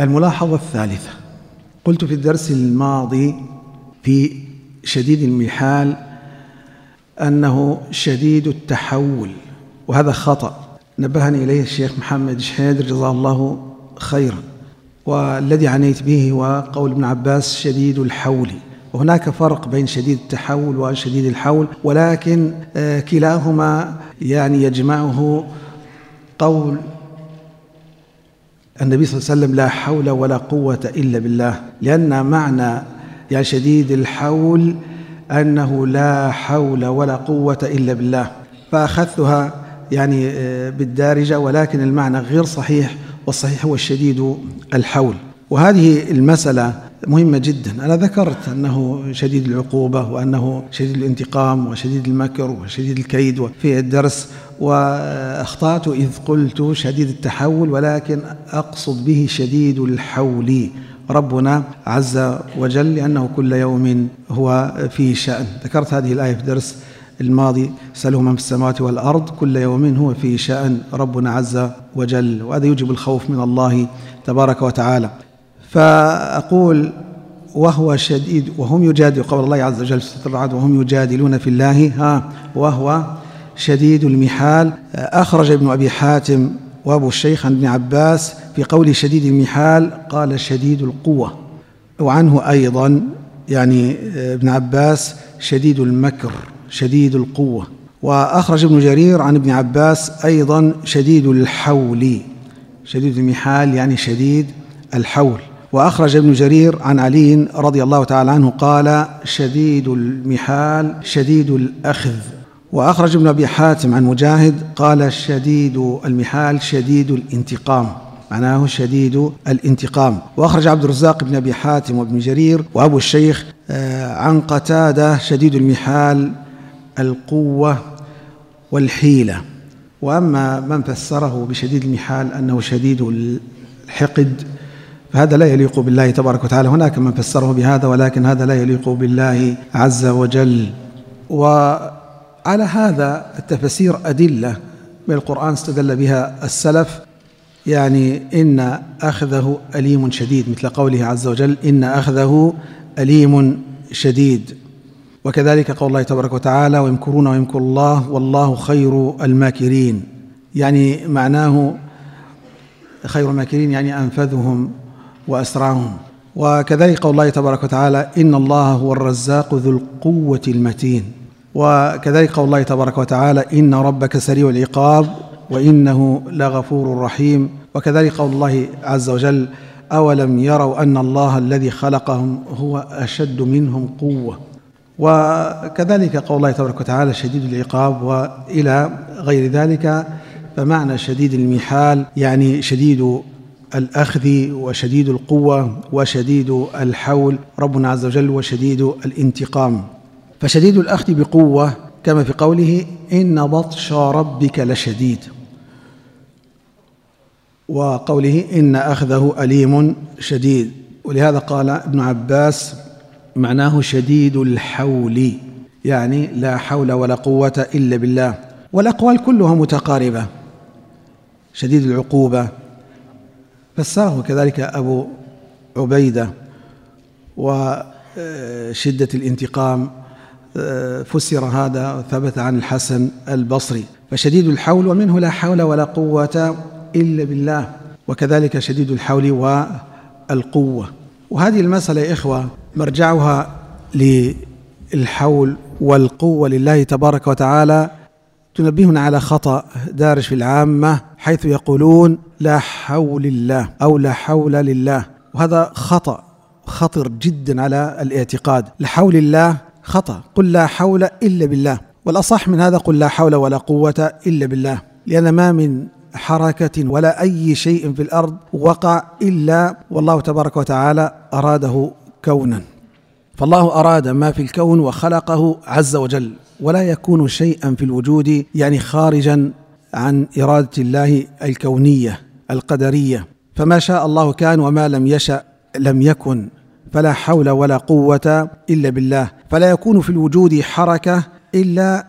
الملاحظة الثالثة. قلت في الدرس الماضي في شديد المحال أنه شديد التحول وهذا خطأ. نبهني إليه الشيخ محمد شهيدر جزاه الله خيرا والذي عنيت به هو قول ابن عباس شديد الحول. وهناك فرق بين شديد التحول وشديد الحول ولكن آه، كلاهما يعني يجمعه قول النبي صلى الله عليه وسلم لا حول ولا قوة إلا بالله لأن معنى يعني شديد الحول أنه لا حول ولا قوة إلا بالله. فأخذتها يعني آه، بالدارجة ولكن المعنى غير صحيح والصحيح هو الشديد الحول. وهذه المسألة مهمة جدا. أنا ذكرت أنه شديد العقوبة وأنه شديد الانتقام وشديد المكر وشديد الكيد في الدرس وأخطأت إذ قلت شديد التحول ولكن أقصد به شديد الحول. ربنا عز وجل لأنه كل يوم هو في شأن. ذكرت هذه الآية في الدرس الماضي سأله من في السماوات والأرض كل يوم هو في شأن ربنا عز وجل وهذا يوجب الخوف من الله تبارك وتعالى. فأقول وهو شديد وهم يجادل قول الله عز وجل في وهم يجادلون في الله ها وهو شديد المحال أخرج ابن أبي حاتم وأبو الشيخ عن ابن عباس في قول شديد المحال قال شديد القوة. وعنه أيضا يعني ابن عباس شديد المكر شديد القوة. وأخرج ابن جرير عن ابن عباس أيضا شديد الحول. شديد المحال يعني شديد الحول. وأخرج ابن جرير عن علي رضي الله تعالى عنه قال شديد المحال شديد الأخذ. وأخرج ابن أبي حاتم عن مجاهد قال شديد المحال شديد الانتقام معناه شديد الانتقام. وأخرج عبد الرزاق بن أبي حاتم وابن جرير وأبو الشيخ آه، عن قتادة شديد المحال القوة والحيلة. وأما من فسره بشديد المحال أنه شديد الحقد فهذا لا يليق بالله تبارك وتعالى. هناك من فسره بهذا ولكن هذا لا يليق بالله عز وجل. وعلى هذا التفسير أدلة من القرآن استدل بها السلف يعني إن أخذه أليم شديد مثل قوله عز وجل إن أخذه أليم شديد. وكذلك قول الله تبارك وتعالى ويمكرون ويمكر الله والله خير الماكرين. يعني معناه خير الماكرين يعني أنفذهم وأسرعهم. وكذلك قول الله تبارك وتعالى إن الله هو الرزاق ذو القوة المتين. وكذلك قول الله تبارك وتعالى إن ربك سريع العقاب وإنه لغفور رحيم. وكذلك قول الله عز وجل أولم يروا أن الله الذي خلقهم هو أشد منهم قوة. وكذلك قول الله تبارك وتعالى شديد العقاب وإلى غير ذلك فمعنى شديد المحال يعني شديد الأخذ وشديد القوة وشديد الحول ربنا عز وجل وشديد الانتقام. فشديد الأخذ بقوة كما في قوله إن بطش ربك لشديد. وقوله إن أخذه أليم شديد. ولهذا قال ابن عباس معناه شديد الحول يعني لا حول ولا قوة إلا بالله. والأقوال كلها متقاربة. شديد العقوبة. فسره كذلك أبو عبيدة وشدة الانتقام. فسر هذا ثبت عن الحسن البصري. فشديد الحول ومنه لا حول ولا قوة إلا بالله وكذلك شديد الحول والقوة. وهذه المسألة يا إخوة مرجعها للحول والقوة لله تبارك وتعالى تنبهنا على خطأ دارج في العامة حيث يقولون لا حول الله أو لا حول لله. وهذا خطأ خطر جدا على الاعتقاد. لا حول الله خطأ. قل لا حول إلا بالله. والأصح من هذا قل لا حول ولا قوة إلا بالله. لأن ما من حركة ولا أي شيء في الأرض وقع إلا والله تبارك وتعالى أراده كونا. فالله أراد ما في الكون وخلقه عز وجل. ولا يكون شيئا في الوجود يعني خارجا عن إرادة الله الكونية القدرية. فما شاء الله كان وما لم يشأ لم يكن. فلا حول ولا قوة إلا بالله. فلا يكون في الوجود حركة إلا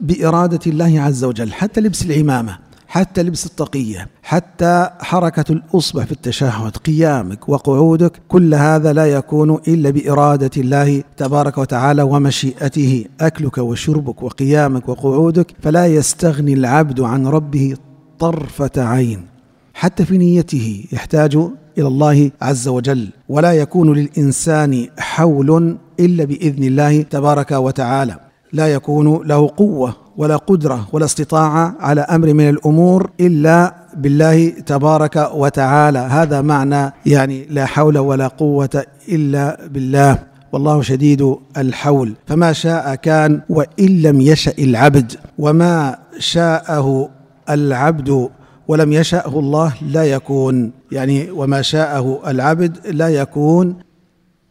بإرادة الله عز وجل حتى لبس العمامة حتى لبس الطاقية حتى حركة الأصبع في التشهد قيامك وقعودك كل هذا لا يكون إلا بإرادة الله تبارك وتعالى ومشيئته. أكلك وشربك وقيامك وقعودك فلا يستغني العبد عن ربه طرفة عين. حتى في نيته يحتاج إلى الله عز وجل. ولا يكون للإنسان حول إلا بإذن الله تبارك وتعالى. لا يكون له قوة ولا قدرة ولا استطاعة على أمر من الأمور إلا بالله تبارك وتعالى. هذا معنى يعني لا حول ولا قوة إلا بالله. والله شديد الحول. فما شاء كان وإن لم يشأ العبد. وما شاءه العبد ولم يشأه الله لا يكون. يعني وما شاءه العبد لا يكون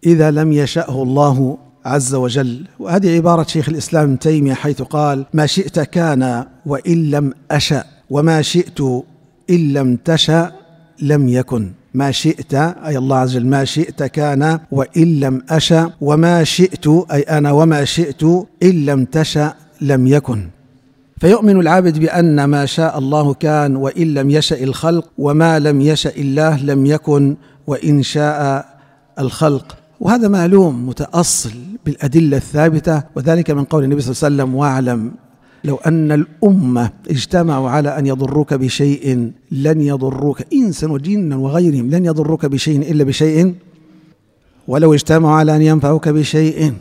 إذا لم يشأه الله عز وجل. وهذه عبارة شيخ الإسلام ابن تيمية حيث قال ما شئت كان وإن لم أشأ وما شئت إن لم تشأ لم يكن. ما شئت أي الله عز وجل ما شئت كان وإن لم أشأ وما شئت أي أنا وما شئت إن لم تشأ لم يكن. فيؤمن العبد بأن ما شاء الله كان وإن لم يشأ الخلق وما لم يشأ الله لم يكن وإن شاء الخلق. وهذا معلوم متأصل بالأدلة الثابتة وذلك من قول النبي صلى الله عليه وسلم واعلم لو أن الأمة اجتمعوا على أن يضروك بشيء لن يضروك انسا وجنا وغيرهم لن يضروك بشيء إلا بشيء ولو اجتمعوا على أن ينفعوك بشيء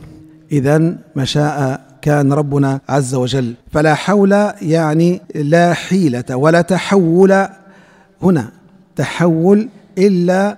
اذا ما شاء كان ربنا عز وجل. فلا حول يعني لا حيلة ولا تحول هنا. تحول إلا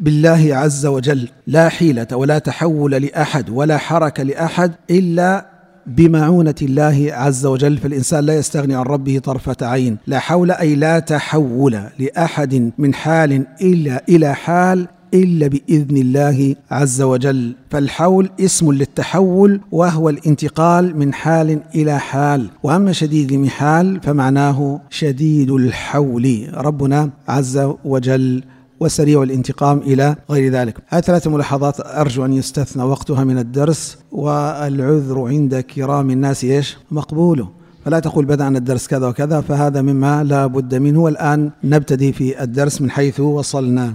بالله عز وجل. لا حيلة ولا تحول لأحد ولا حركة لأحد إلا بمعونة الله عز وجل. فالإنسان لا يستغني عن ربه طرفة عين. لا حول أي لا تحول لأحد من حال إلا إلى حال إلا بإذن الله عز وجل فالحول اسم للتحول وهو الانتقال من حال إلى حال وأما شديد المحال فمعناه شديد الحول ربنا عز وجل وسريع الانتقام إلى غير ذلك. هذه ثلاث ملاحظات أرجو أن يستثنى وقتها من الدرس والعذر عند كرام الناس إيش؟ مقبول. فلا تقول بدأنا الدرس كذا وكذا فهذا مما لا بد منه والآن نبتدي في الدرس من حيث وصلنا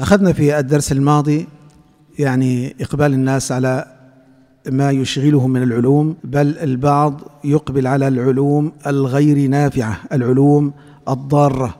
أخذنا في الدرس الماضي يعني إقبال الناس على ما يشغلهم من العلوم بل البعض يقبل على العلوم الغير نافعة العلوم الضارة.